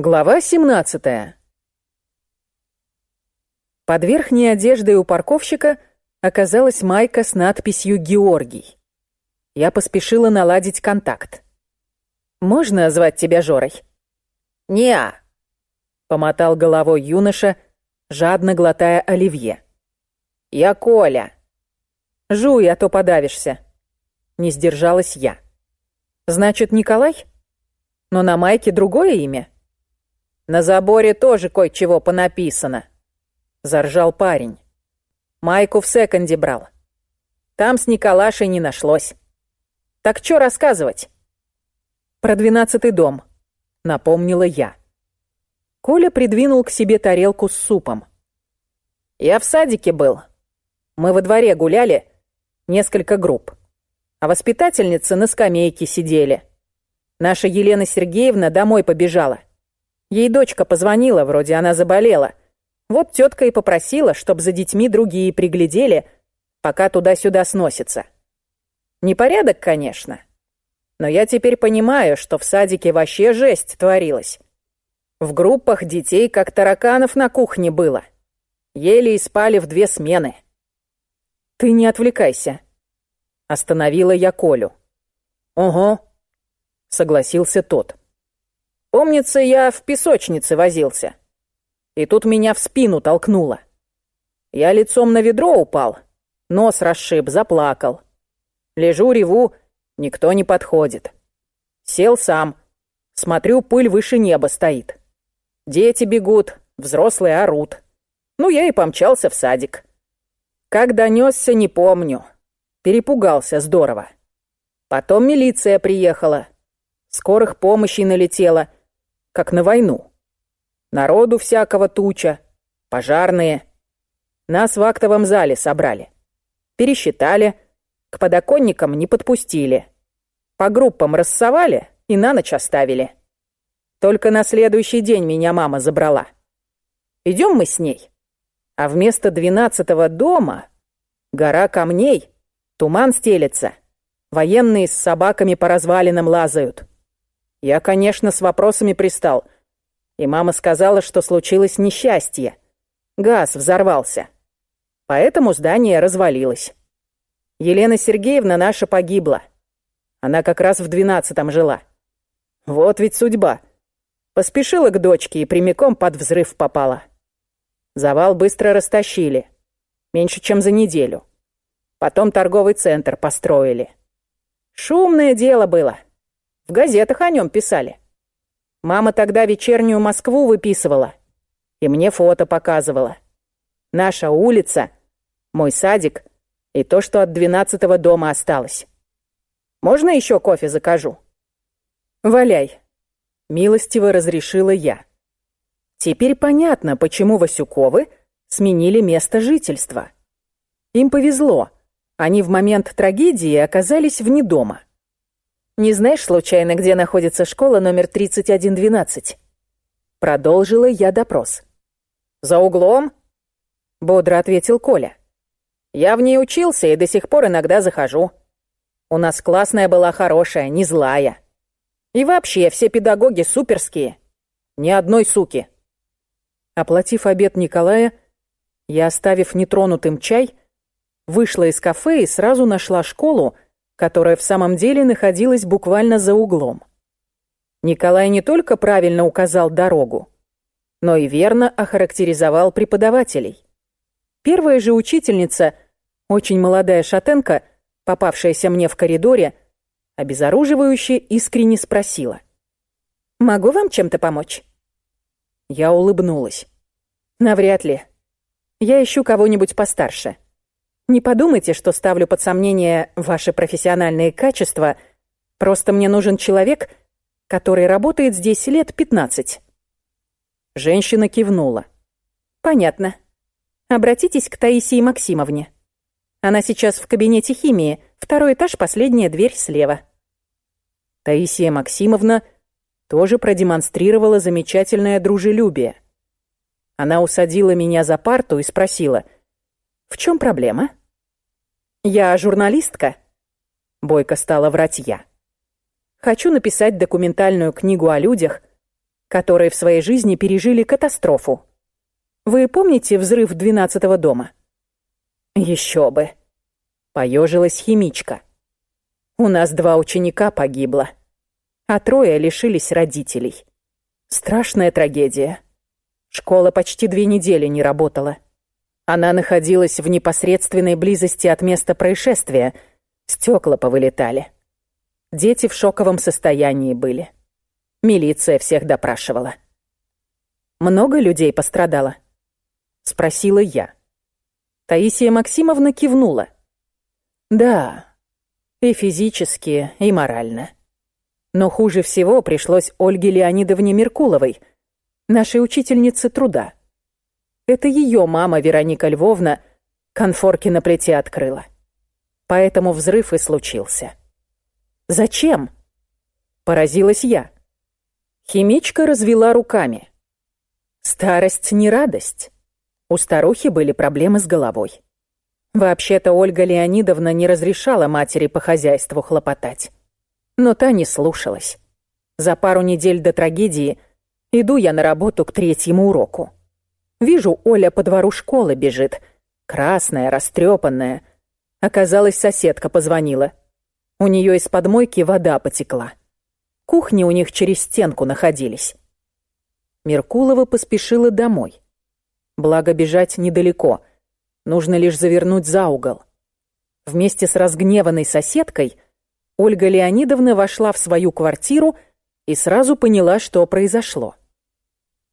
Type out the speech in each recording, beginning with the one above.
Глава 17. Под верхней одеждой у парковщика оказалась майка с надписью «Георгий». Я поспешила наладить контакт. «Можно звать тебя Жорой?» «Не-а», помотал головой юноша, жадно глотая оливье. «Я Коля». «Жуй, а то подавишься». Не сдержалась я. «Значит, Николай? Но на майке другое имя?» На заборе тоже кое-чего понаписано. Заржал парень. Майку в секонде брал. Там с Николашей не нашлось. Так что рассказывать? Про двенадцатый дом, напомнила я. Коля придвинул к себе тарелку с супом. Я в садике был. Мы во дворе гуляли, несколько групп. А воспитательницы на скамейке сидели. Наша Елена Сергеевна домой побежала. Ей дочка позвонила, вроде она заболела. Вот тетка и попросила, чтобы за детьми другие приглядели, пока туда-сюда сносится. Непорядок, конечно. Но я теперь понимаю, что в садике вообще жесть творилась. В группах детей как тараканов на кухне было. Ели и спали в две смены. «Ты не отвлекайся», — остановила я Колю. «Ого», — согласился тот. Помнится, я в песочнице возился. И тут меня в спину толкнуло. Я лицом на ведро упал, нос расшиб, заплакал. Лежу, реву, никто не подходит. Сел сам. Смотрю, пыль выше неба стоит. Дети бегут, взрослые орут. Ну, я и помчался в садик. Как донесся, не помню. Перепугался здорово. Потом милиция приехала. Скорых помощи налетела — как на войну. Народу всякого туча, пожарные. Нас в актовом зале собрали. Пересчитали, к подоконникам не подпустили. По группам рассовали и на ночь оставили. Только на следующий день меня мама забрала. Идем мы с ней. А вместо двенадцатого дома гора камней, туман стелется. Военные с собаками по развалинам лазают. Я, конечно, с вопросами пристал. И мама сказала, что случилось несчастье. Газ взорвался. Поэтому здание развалилось. Елена Сергеевна наша погибла. Она как раз в двенадцатом жила. Вот ведь судьба. Поспешила к дочке и прямиком под взрыв попала. Завал быстро растащили. Меньше, чем за неделю. Потом торговый центр построили. Шумное дело было. В газетах о нем писали. Мама тогда вечернюю Москву выписывала. И мне фото показывала. Наша улица, мой садик и то, что от двенадцатого дома осталось. Можно еще кофе закажу? Валяй. Милостиво разрешила я. Теперь понятно, почему Васюковы сменили место жительства. Им повезло. Они в момент трагедии оказались вне дома. Не знаешь, случайно, где находится школа номер 3112?» Продолжила я допрос. «За углом?» — бодро ответил Коля. «Я в ней учился и до сих пор иногда захожу. У нас классная была хорошая, не злая. И вообще, все педагоги суперские. Ни одной суки». Оплатив обед Николая, я, оставив нетронутым чай, вышла из кафе и сразу нашла школу, которая в самом деле находилась буквально за углом. Николай не только правильно указал дорогу, но и верно охарактеризовал преподавателей. Первая же учительница, очень молодая шатенка, попавшаяся мне в коридоре, обезоруживающе искренне спросила. «Могу вам чем-то помочь?» Я улыбнулась. «Навряд ли. Я ищу кого-нибудь постарше». Не подумайте, что ставлю под сомнение ваши профессиональные качества. Просто мне нужен человек, который работает здесь лет пятнадцать». Женщина кивнула. «Понятно. Обратитесь к Таисии Максимовне. Она сейчас в кабинете химии, второй этаж, последняя дверь слева». Таисия Максимовна тоже продемонстрировала замечательное дружелюбие. Она усадила меня за парту и спросила, «В чем проблема?» «Я журналистка», — бойко стала врать я. «Хочу написать документальную книгу о людях, которые в своей жизни пережили катастрофу. Вы помните взрыв двенадцатого дома? Еще бы. Поежилась химичка. У нас два ученика погибло, а трое лишились родителей. Страшная трагедия. Школа почти две недели не работала. Она находилась в непосредственной близости от места происшествия. Стекла повылетали. Дети в шоковом состоянии были. Милиция всех допрашивала. «Много людей пострадало?» — спросила я. Таисия Максимовна кивнула. «Да, и физически, и морально. Но хуже всего пришлось Ольге Леонидовне Меркуловой, нашей учительнице труда. Это ее мама Вероника Львовна конфорки на плите открыла. Поэтому взрыв и случился. «Зачем?» — поразилась я. Химичка развела руками. Старость не радость. У старухи были проблемы с головой. Вообще-то Ольга Леонидовна не разрешала матери по хозяйству хлопотать. Но та не слушалась. За пару недель до трагедии иду я на работу к третьему уроку. Вижу, Оля по двору школы бежит. Красная, растрепанная. Оказалось, соседка позвонила. У нее из подмойки вода потекла. Кухни у них через стенку находились. Меркулова поспешила домой. Благо бежать недалеко. Нужно лишь завернуть за угол. Вместе с разгневанной соседкой Ольга Леонидовна вошла в свою квартиру и сразу поняла, что произошло.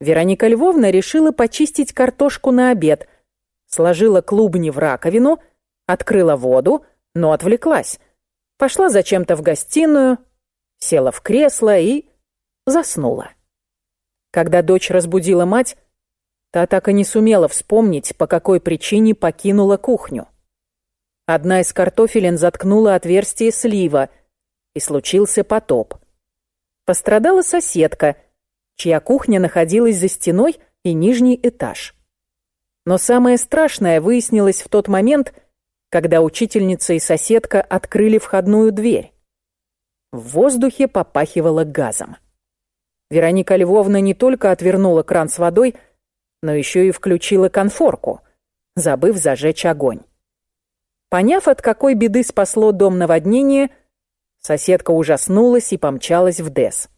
Вероника Львовна решила почистить картошку на обед, сложила клубни в раковину, открыла воду, но отвлеклась. Пошла зачем-то в гостиную, села в кресло и заснула. Когда дочь разбудила мать, та так и не сумела вспомнить, по какой причине покинула кухню. Одна из картофелин заткнула отверстие слива, и случился потоп. Пострадала соседка — чья кухня находилась за стеной и нижний этаж. Но самое страшное выяснилось в тот момент, когда учительница и соседка открыли входную дверь. В воздухе попахивало газом. Вероника Львовна не только отвернула кран с водой, но еще и включила конфорку, забыв зажечь огонь. Поняв, от какой беды спасло дом наводнения, соседка ужаснулась и помчалась в ДЭС.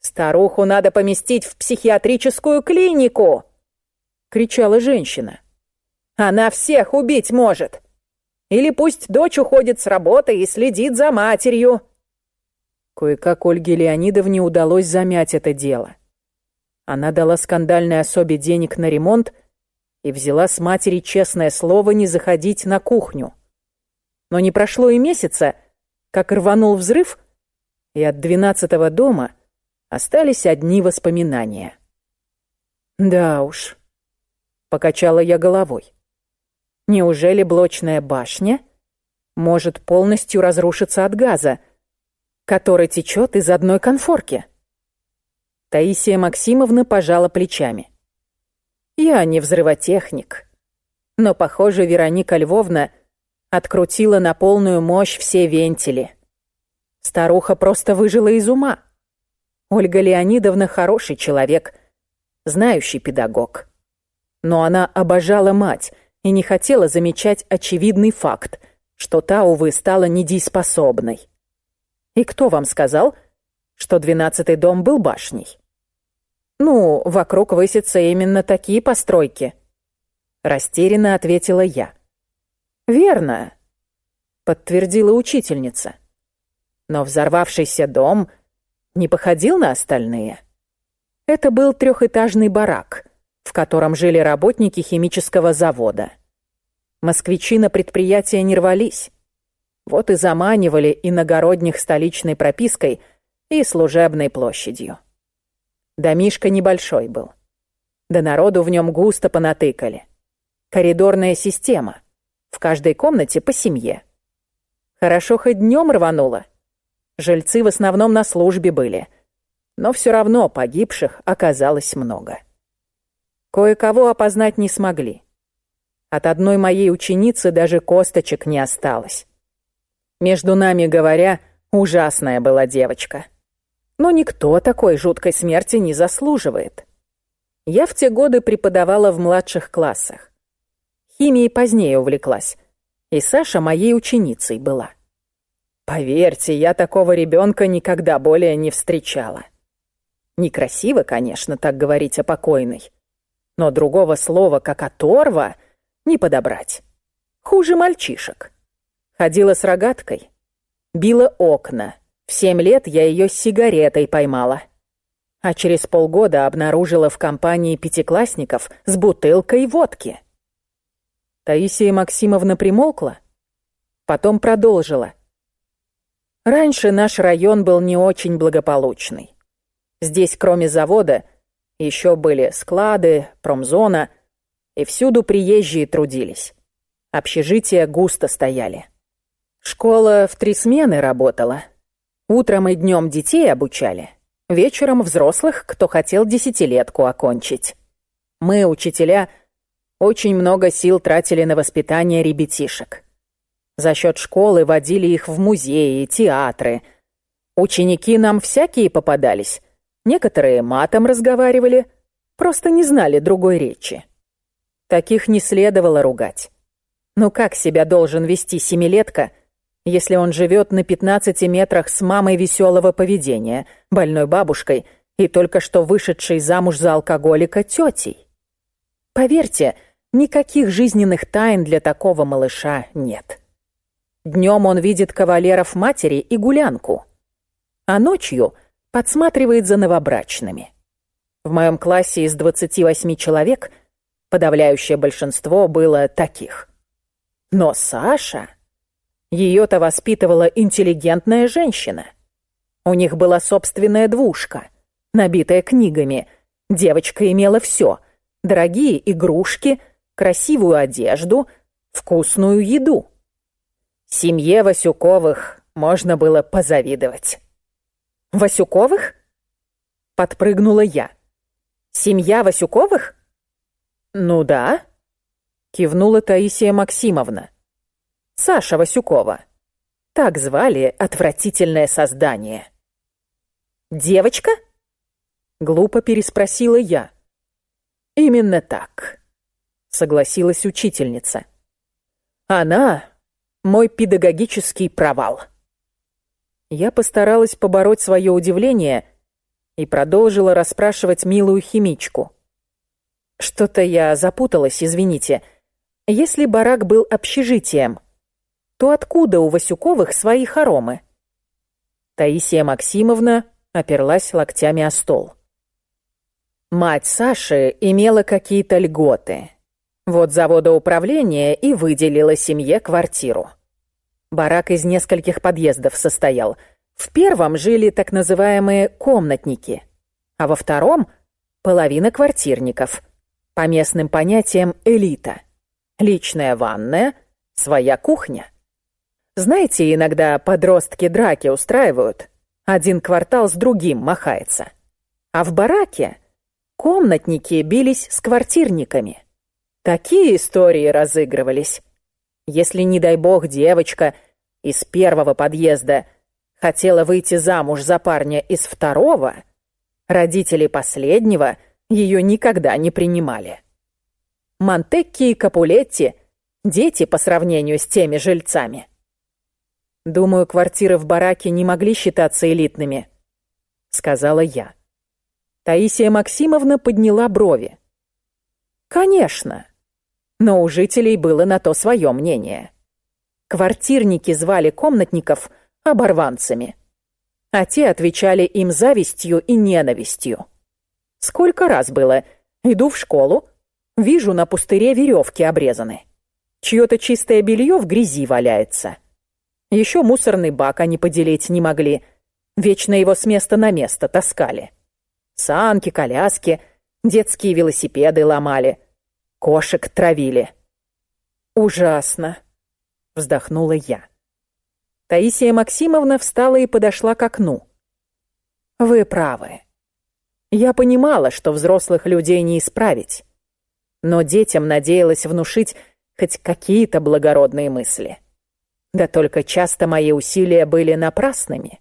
«Старуху надо поместить в психиатрическую клинику!» — кричала женщина. «Она всех убить может! Или пусть дочь уходит с работы и следит за матерью!» Кое-как Ольге Леонидовне удалось замять это дело. Она дала скандальной особе денег на ремонт и взяла с матери честное слово не заходить на кухню. Но не прошло и месяца, как рванул взрыв, и от двенадцатого дома — Остались одни воспоминания. «Да уж», — покачала я головой. «Неужели блочная башня может полностью разрушиться от газа, который течет из одной конфорки?» Таисия Максимовна пожала плечами. «Я не взрывотехник, но, похоже, Вероника Львовна открутила на полную мощь все вентили. Старуха просто выжила из ума». Ольга Леонидовна хороший человек, знающий педагог. Но она обожала мать и не хотела замечать очевидный факт, что та, увы, стала недееспособной. И кто вам сказал, что двенадцатый дом был башней? Ну, вокруг высятся именно такие постройки. Растерянно ответила я. Верно, подтвердила учительница. Но взорвавшийся дом — не походил на остальные. Это был трехэтажный барак, в котором жили работники химического завода. Москвичи на предприятие не рвались. Вот и заманивали иногородних столичной пропиской и служебной площадью. Домишко небольшой был. Да народу в нем густо понатыкали. Коридорная система. В каждой комнате по семье. Хорошо хоть днем рвануло. Жильцы в основном на службе были. Но все равно погибших оказалось много. Кое-кого опознать не смогли. От одной моей ученицы даже косточек не осталось. Между нами говоря, ужасная была девочка. Но никто такой жуткой смерти не заслуживает. Я в те годы преподавала в младших классах. Химией позднее увлеклась, и Саша моей ученицей была. Поверьте, я такого ребенка никогда более не встречала. Некрасиво, конечно, так говорить о покойной, но другого слова, как оторва, не подобрать. Хуже мальчишек. Ходила с рогаткой, била окна. В семь лет я ее с сигаретой поймала. А через полгода обнаружила в компании пятиклассников с бутылкой водки. Таисия Максимовна примолкла, потом продолжила. Раньше наш район был не очень благополучный. Здесь, кроме завода, еще были склады, промзона, и всюду приезжие трудились. Общежития густо стояли. Школа в три смены работала. Утром и днем детей обучали, вечером взрослых, кто хотел десятилетку окончить. Мы, учителя, очень много сил тратили на воспитание ребятишек. За счет школы водили их в музеи, театры. Ученики нам всякие попадались. Некоторые матом разговаривали, просто не знали другой речи. Таких не следовало ругать. Ну как себя должен вести семилетка, если он живет на 15 метрах с мамой веселого поведения, больной бабушкой и только что вышедшей замуж за алкоголика тетей? Поверьте, никаких жизненных тайн для такого малыша нет. Днем он видит кавалеров матери и гулянку, а ночью подсматривает за новобрачными. В моем классе из 28 человек подавляющее большинство было таких. Но Саша... Ее-то воспитывала интеллигентная женщина. У них была собственная двушка, набитая книгами. Девочка имела все — дорогие игрушки, красивую одежду, вкусную еду. Семье Васюковых можно было позавидовать. «Васюковых?» — подпрыгнула я. «Семья Васюковых?» «Ну да», — кивнула Таисия Максимовна. «Саша Васюкова. Так звали отвратительное создание». «Девочка?» — глупо переспросила я. «Именно так», — согласилась учительница. «Она — мой педагогический провал». Я постаралась побороть свое удивление и продолжила расспрашивать милую химичку. Что-то я запуталась, извините. Если барак был общежитием, то откуда у Васюковых свои хоромы? Таисия Максимовна оперлась локтями о стол. Мать Саши имела какие-то льготы. Вот завода управления и выделила семье квартиру. Барак из нескольких подъездов состоял. В первом жили так называемые комнатники, а во втором — половина квартирников — по местным понятиям элита. Личная ванная, своя кухня. Знаете, иногда подростки драки устраивают. Один квартал с другим махается. А в бараке комнатники бились с квартирниками. Такие истории разыгрывались. Если, не дай бог, девочка из первого подъезда хотела выйти замуж за парня из второго, родители последнего — ее никогда не принимали. Монтекки и Капулетти — дети по сравнению с теми жильцами. «Думаю, квартиры в бараке не могли считаться элитными», — сказала я. Таисия Максимовна подняла брови. «Конечно, но у жителей было на то свое мнение. Квартирники звали комнатников оборванцами, а те отвечали им завистью и ненавистью. Сколько раз было. Иду в школу, вижу на пустыре веревки обрезаны. Чье-то чистое белье в грязи валяется. Еще мусорный бак они поделить не могли. Вечно его с места на место таскали. Санки, коляски, детские велосипеды ломали. Кошек травили. «Ужасно!» — вздохнула я. Таисия Максимовна встала и подошла к окну. «Вы правы. Я понимала, что взрослых людей не исправить, но детям надеялась внушить хоть какие-то благородные мысли. Да только часто мои усилия были напрасными.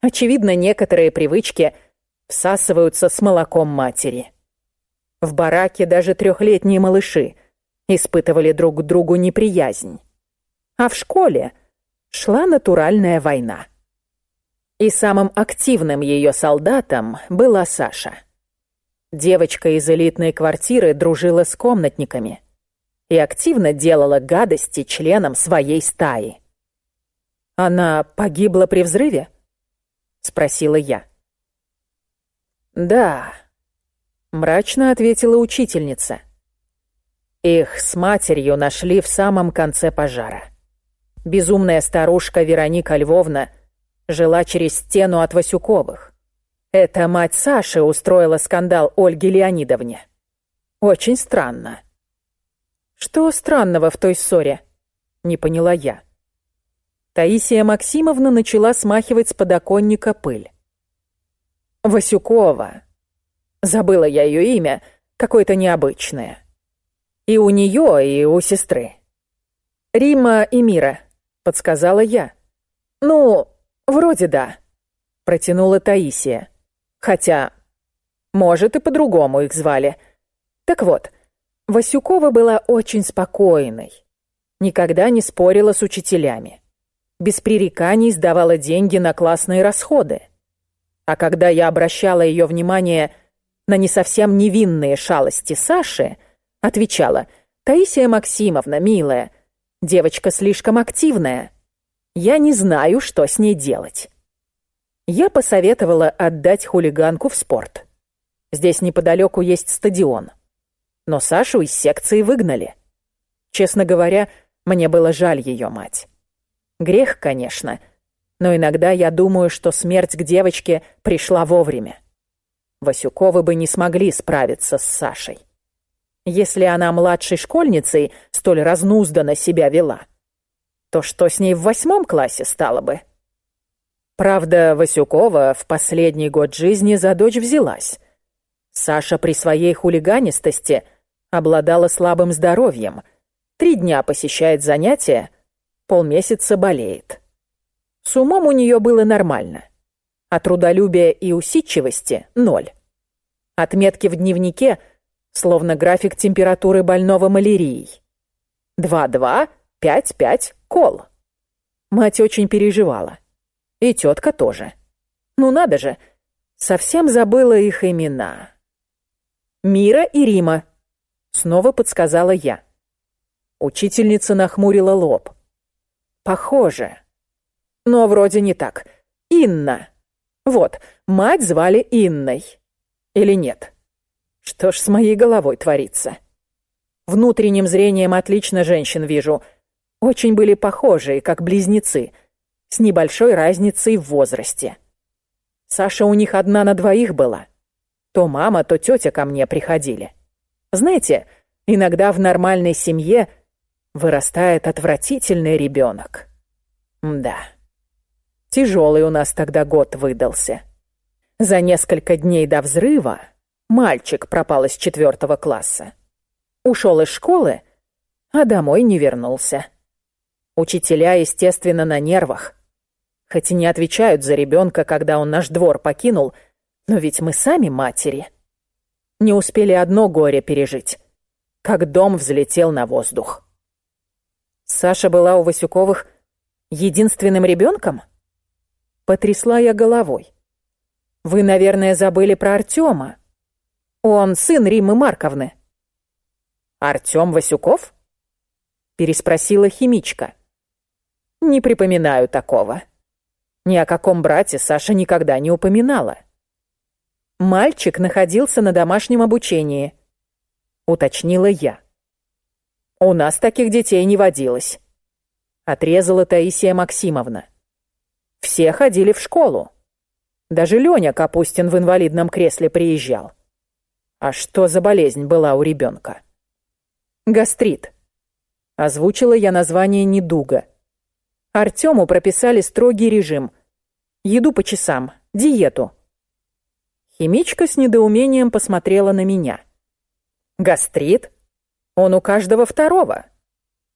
Очевидно, некоторые привычки всасываются с молоком матери. В бараке даже трехлетние малыши испытывали друг к другу неприязнь. А в школе шла натуральная война. И самым активным ее солдатом была Саша. Девочка из элитной квартиры дружила с комнатниками и активно делала гадости членам своей стаи. «Она погибла при взрыве?» — спросила я. «Да», — мрачно ответила учительница. Их с матерью нашли в самом конце пожара. Безумная старушка Вероника Львовна — жила через стену от Васюковых. Эта мать Саши устроила скандал Ольге Леонидовне. Очень странно. Что странного в той ссоре? Не поняла я. Таисия Максимовна начала смахивать с подоконника пыль. Васюкова. Забыла я ее имя, какое-то необычное. И у нее, и у сестры. Рима и Мира, подсказала я. Ну, «Вроде да», — протянула Таисия. «Хотя, может, и по-другому их звали. Так вот, Васюкова была очень спокойной. Никогда не спорила с учителями. Без пререканий сдавала деньги на классные расходы. А когда я обращала ее внимание на не совсем невинные шалости Саши, отвечала, «Таисия Максимовна, милая, девочка слишком активная, я не знаю, что с ней делать. Я посоветовала отдать хулиганку в спорт. Здесь неподалеку есть стадион. Но Сашу из секции выгнали. Честно говоря, мне было жаль ее мать. Грех, конечно, но иногда я думаю, что смерть к девочке пришла вовремя. Васюковы бы не смогли справиться с Сашей. Если она младшей школьницей столь разнузданно себя вела — то что с ней в восьмом классе стало бы? Правда, Васюкова в последний год жизни за дочь взялась. Саша при своей хулиганистости обладала слабым здоровьем. Три дня посещает занятия, полмесяца болеет. С умом у нее было нормально. А трудолюбия и усидчивости — ноль. Отметки в дневнике — словно график температуры больного малярией. Два-два, пять-пять, Кол. Мать очень переживала. И тетка тоже. Ну надо же, совсем забыла их имена. Мира и Рима. Снова подсказала я. Учительница нахмурила лоб. Похоже. Но вроде не так. Инна. Вот, мать звали Инной. Или нет? Что ж с моей головой творится? Внутренним зрением отлично женщин вижу — очень были похожи, как близнецы, с небольшой разницей в возрасте. Саша у них одна на двоих была. То мама, то тетя ко мне приходили. Знаете, иногда в нормальной семье вырастает отвратительный ребенок. Да. Тяжелый у нас тогда год выдался. За несколько дней до взрыва мальчик пропал из четвертого класса. Ушел из школы, а домой не вернулся. Учителя, естественно, на нервах. Хоть и не отвечают за ребенка, когда он наш двор покинул, но ведь мы сами матери. Не успели одно горе пережить, как дом взлетел на воздух. Саша была у Васюковых единственным ребенком? Потрясла я головой. Вы, наверное, забыли про Артема. Он сын Риммы Марковны. Артем Васюков? Переспросила химичка. Не припоминаю такого. Ни о каком брате Саша никогда не упоминала. Мальчик находился на домашнем обучении, уточнила я. У нас таких детей не водилось, отрезала Таисия Максимовна. Все ходили в школу. Даже Леня Капустин в инвалидном кресле приезжал. А что за болезнь была у ребенка? Гастрит. Озвучила я название недуга. Артему прописали строгий режим. Еду по часам, диету. Химичка с недоумением посмотрела на меня. Гастрит? Он у каждого второго.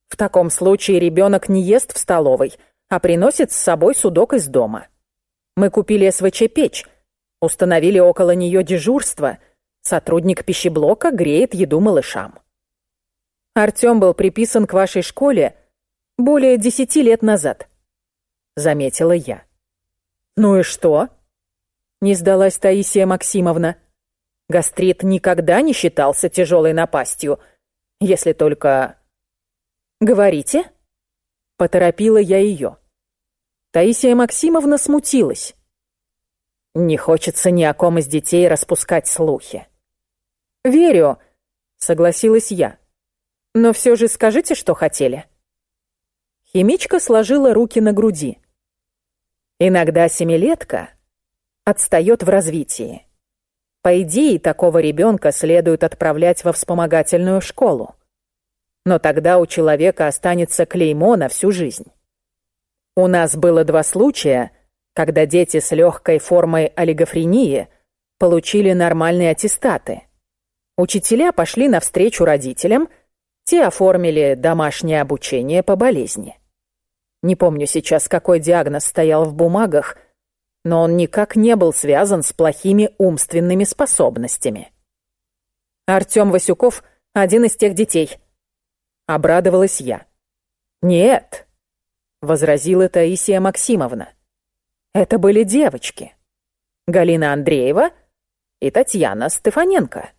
В таком случае ребенок не ест в столовой, а приносит с собой судок из дома. Мы купили СВЧ-печь, установили около нее дежурство. Сотрудник пищеблока греет еду малышам. Артём был приписан к вашей школе более десяти лет назад, заметила я. Ну и что? Не сдалась Таисия Максимовна. Гастрит никогда не считался тяжелой напастью, если только... Говорите? Поторопила я ее. Таисия Максимовна смутилась. Не хочется ни о ком из детей распускать слухи. «Верю», — согласилась я. «Но все же скажите, что хотели». Химичка сложила руки на груди. «Иногда семилетка отстает в развитии. По идее, такого ребенка следует отправлять во вспомогательную школу. Но тогда у человека останется клеймо на всю жизнь. У нас было два случая, когда дети с легкой формой олигофрении получили нормальные аттестаты. Учителя пошли навстречу родителям, те оформили домашнее обучение по болезни. Не помню сейчас, какой диагноз стоял в бумагах, но он никак не был связан с плохими умственными способностями. Артём Васюков — один из тех детей. Обрадовалась я. «Нет», — возразила Таисия Максимовна. «Это были девочки. Галина Андреева и Татьяна Стефаненко».